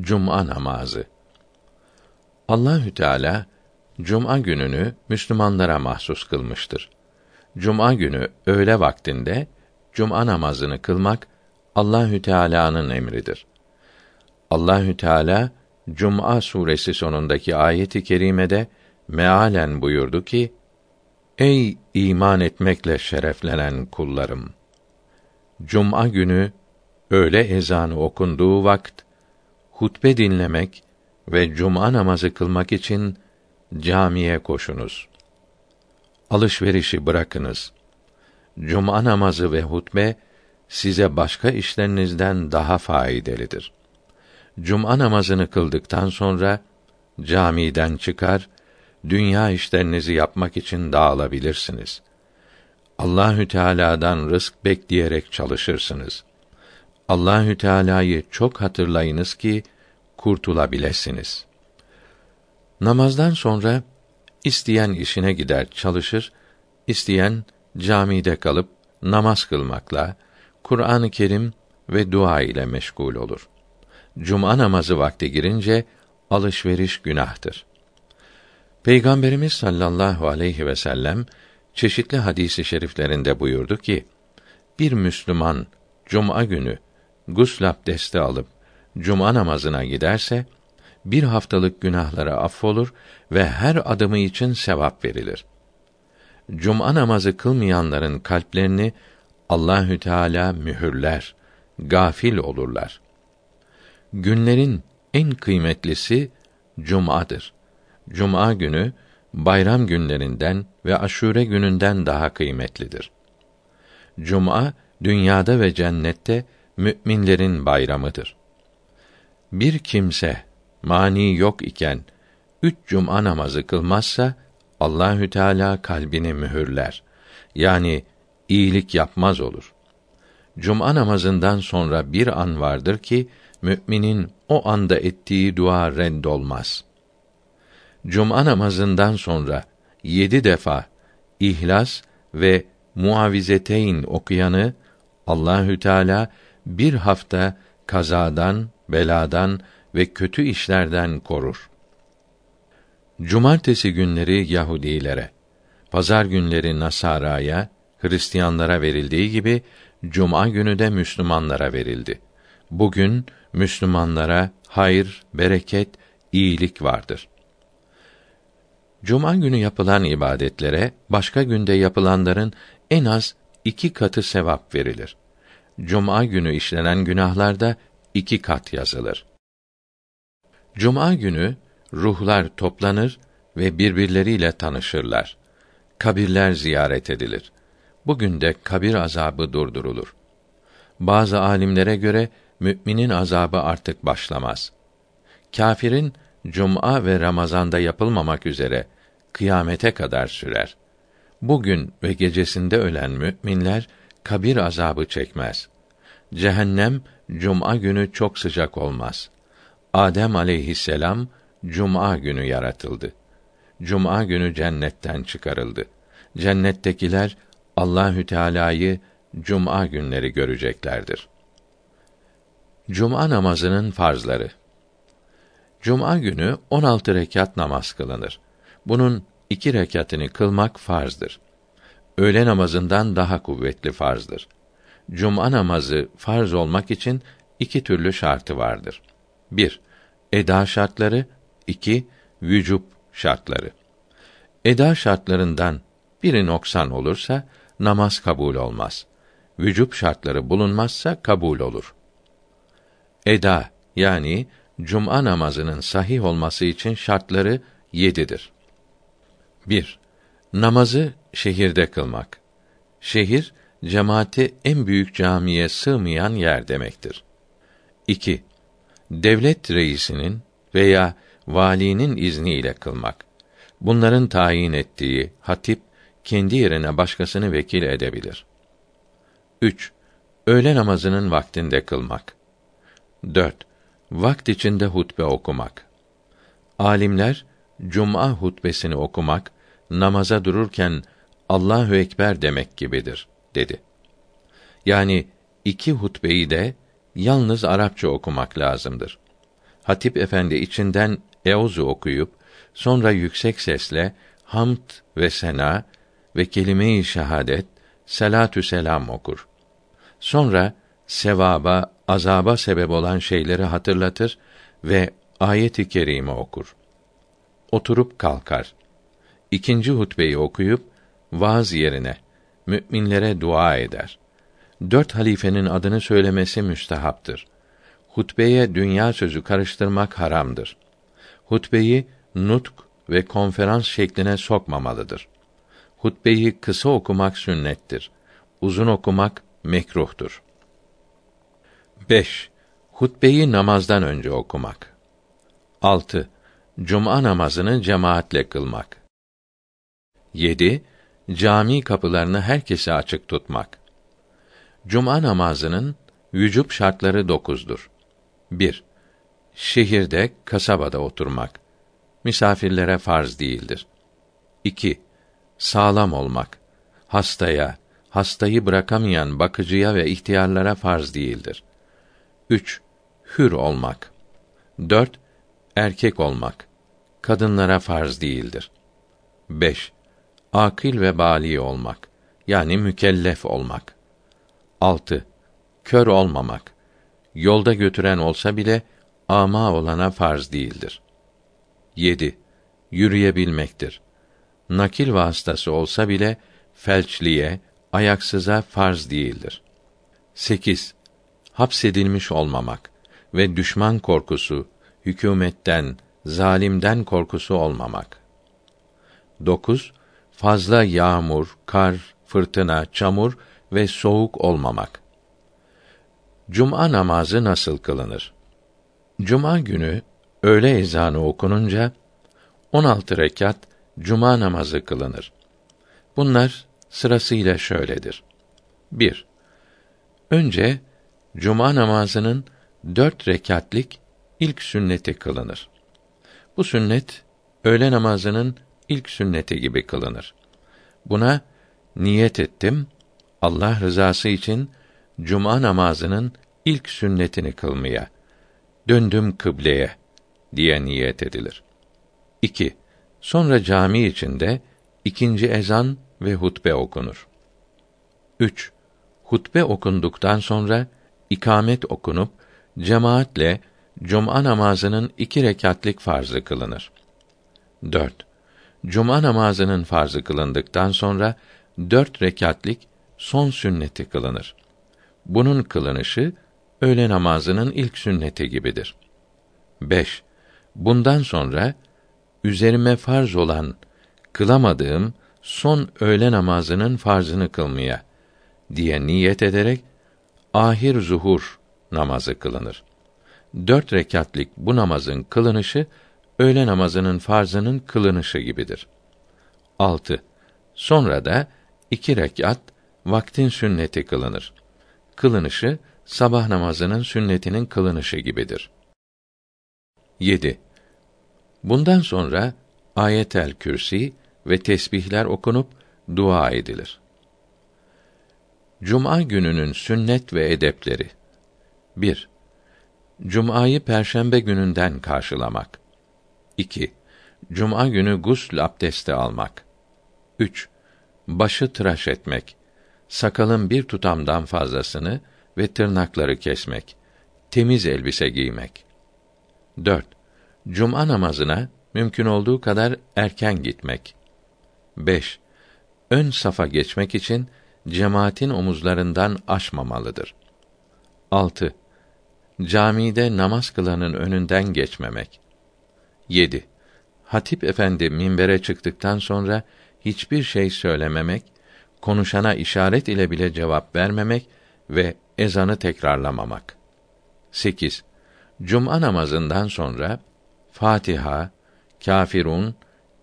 Cuma namazı. Allahü Teala cuma gününü Müslümanlara mahsus kılmıştır. Cuma günü öğle vaktinde cuma namazını kılmak Allahü Teala'nın emridir. Allahü Teala Cuma suresi sonundaki ayeti kerimede mealen buyurdu ki: Ey iman etmekle şereflenen kullarım! Cuma günü öğle ezanı okunduğu vakt hutbe dinlemek ve cuma namazı kılmak için camiye koşunuz. Alışverişi bırakınız. Cuma namazı ve hutbe size başka işlerinizden daha faydalıdır. Cuma namazını kıldıktan sonra camiden çıkar, dünya işlerinizi yapmak için dağılabilirsiniz. Allahü Teala'dan rızk bekleyerek çalışırsınız. Allahü Teala'yı çok hatırlayınız ki kurtulabilirsiniz. Namazdan sonra isteyen işine gider, çalışır, isteyen camide kalıp namaz kılmakla, Kur'an-ı Kerim ve dua ile meşgul olur. Cuma namazı vakti girince alışveriş günahtır. Peygamberimiz sallallahu aleyhi ve sellem çeşitli hadisi şeriflerinde buyurdu ki: Bir Müslüman cuma günü gusl abdesti alıp cuma namazına giderse bir haftalık günahları affolur ve her adımı için sevap verilir. Cuma namazı kılmayanların kalplerini Allahü Teala mühürler, gafil olurlar. Günlerin en kıymetlisi cumadır. Cuma günü bayram günlerinden ve aşure gününden daha kıymetlidir. Cuma dünyada ve cennette müminlerin bayramıdır. Bir kimse mani yok iken üç cuma namazı kılmazsa Allahü Teala kalbini mühürler. Yani iyilik yapmaz olur. Cuma namazından sonra bir an vardır ki müminin o anda ettiği dua reddolmaz. Cuma namazından sonra yedi defa İhlas ve Muavizeteyn okuyanı Allahü Teala bir hafta kazadan, beladan ve kötü işlerden korur. Cumartesi günleri Yahudilere, pazar günleri Nasara'ya, Hristiyanlara verildiği gibi cuma günü de Müslümanlara verildi. Bugün Müslümanlara hayır, bereket, iyilik vardır. Cuma günü yapılan ibadetlere başka günde yapılanların en az iki katı sevap verilir. Cuma günü işlenen günahlarda iki kat yazılır. Cuma günü ruhlar toplanır ve birbirleriyle tanışırlar. Kabirler ziyaret edilir. Bugün de kabir azabı durdurulur. Bazı alimlere göre müminin azabı artık başlamaz. Kâfirin cuma ve Ramazanda yapılmamak üzere kıyamete kadar sürer. Bugün ve gecesinde ölen müminler kabir azabı çekmez. Cehennem cuma günü çok sıcak olmaz. Adem aleyhisselam cuma günü yaratıldı. Cuma günü cennetten çıkarıldı. Cennettekiler Allahü Teala'yı cuma günleri göreceklerdir. Cuma namazının farzları. Cuma günü 16 rekat namaz kılınır. Bunun iki rekatını kılmak farzdır. Öğle namazından daha kuvvetli farzdır. Cuma namazı farz olmak için iki türlü şartı vardır. 1. Eda şartları, 2. Vücub şartları. Eda şartlarından biri noksan olursa namaz kabul olmaz. Vücub şartları bulunmazsa kabul olur. Eda yani cuma namazının sahih olması için şartları yedidir. 1. Namazı şehirde kılmak. Şehir cemaati en büyük camiye sığmayan yer demektir. 2. Devlet reisinin veya valinin izniyle kılmak. Bunların tayin ettiği hatip kendi yerine başkasını vekil edebilir. 3. Öğle namazının vaktinde kılmak. 4. Vakt içinde hutbe okumak. Alimler cuma hutbesini okumak namaza dururken Allahu ekber demek gibidir dedi. Yani iki hutbeyi de yalnız Arapça okumak lazımdır. Hatip efendi içinden Euzu okuyup sonra yüksek sesle hamd ve sena ve kelime-i şehadet, salatü selam okur. Sonra sevaba, azaba sebep olan şeyleri hatırlatır ve ayet-i kerime okur. Oturup kalkar. İkinci hutbeyi okuyup vaaz yerine müminlere dua eder. Dört halifenin adını söylemesi müstehaptır. Hutbeye dünya sözü karıştırmak haramdır. Hutbeyi nutk ve konferans şekline sokmamalıdır. Hutbeyi kısa okumak sünnettir. Uzun okumak mekruhtur. 5. Hutbeyi namazdan önce okumak. 6. Cuma namazını cemaatle kılmak. 7. Cami kapılarını herkese açık tutmak. Cuma namazının vücub şartları dokuzdur. 1. Şehirde, kasabada oturmak. Misafirlere farz değildir. 2. Sağlam olmak. Hastaya, hastayı bırakamayan bakıcıya ve ihtiyarlara farz değildir. 3. Hür olmak. 4. Erkek olmak. Kadınlara farz değildir. 5. Akil ve bali olmak. Yani mükellef olmak. 6. Kör olmamak. Yolda götüren olsa bile ama olana farz değildir. 7. Yürüyebilmektir. Nakil vasıtası olsa bile felçliye, ayaksıza farz değildir. 8. Hapsedilmiş olmamak ve düşman korkusu, hükümetten, zalimden korkusu olmamak. 9. Fazla yağmur, kar, fırtına, çamur ve soğuk olmamak. Cuma namazı nasıl kılınır? Cuma günü öğle ezanı okununca 16 rekat cuma namazı kılınır. Bunlar sırasıyla şöyledir. 1. Önce cuma namazının dört rekatlik ilk sünneti kılınır. Bu sünnet öğle namazının ilk sünneti gibi kılınır. Buna niyet ettim Allah rızası için cuma namazının ilk sünnetini kılmaya. Döndüm kıbleye diye niyet edilir. 2. Sonra cami içinde ikinci ezan ve hutbe okunur. 3. Hutbe okunduktan sonra ikamet okunup cemaatle cuma namazının iki rekatlik farzı kılınır. 4. Cuma namazının farzı kılındıktan sonra dört rekatlik son sünneti kılınır. Bunun kılınışı öğle namazının ilk sünneti gibidir. 5. Bundan sonra üzerime farz olan kılamadığım son öğle namazının farzını kılmaya diye niyet ederek ahir zuhur namazı kılınır. Dört rekatlik bu namazın kılınışı öğle namazının farzının kılınışı gibidir. 6. Sonra da iki rekat vaktin sünneti kılınır. Kılınışı sabah namazının sünnetinin kılınışı gibidir. 7. Bundan sonra ayetel kürsi ve tesbihler okunup dua edilir. Cuma gününün sünnet ve edepleri. 1. Cuma'yı perşembe gününden karşılamak. 2. Cuma günü gusl abdesti almak. 3. Başı tıraş etmek. Sakalın bir tutamdan fazlasını ve tırnakları kesmek. Temiz elbise giymek. 4. Cuma namazına mümkün olduğu kadar erken gitmek. 5. Ön safa geçmek için cemaatin omuzlarından aşmamalıdır. 6. Camide namaz kılanın önünden geçmemek. 7. Hatip efendi minbere çıktıktan sonra hiçbir şey söylememek, konuşana işaret ile bile cevap vermemek ve ezanı tekrarlamamak. 8. Cuma namazından sonra Fatiha, Kafirun,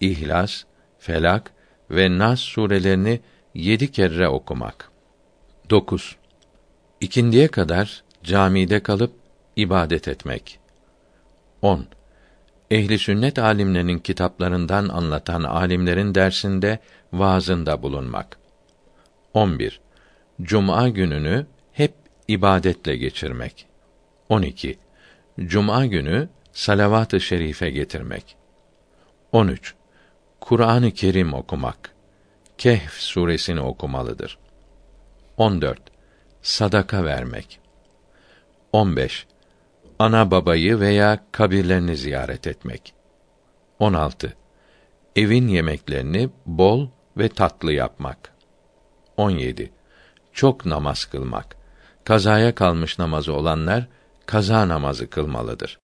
İhlas, Felak ve Nas surelerini yedi kere okumak. 9. İkindiye kadar camide kalıp ibadet etmek. 10. Ehli sünnet alimlerinin kitaplarından anlatan alimlerin dersinde vaazında bulunmak. 11. Cuma gününü hep ibadetle geçirmek. 12. Cuma günü salavat-ı şerife getirmek. 13. Kur'an-ı Kerim okumak. Kehf suresini okumalıdır. 14. Sadaka vermek. 15. Ana babayı veya kabirlerini ziyaret etmek. 16. Evin yemeklerini bol ve tatlı yapmak. 17. Çok namaz kılmak. Kazaya kalmış namazı olanlar kaza namazı kılmalıdır.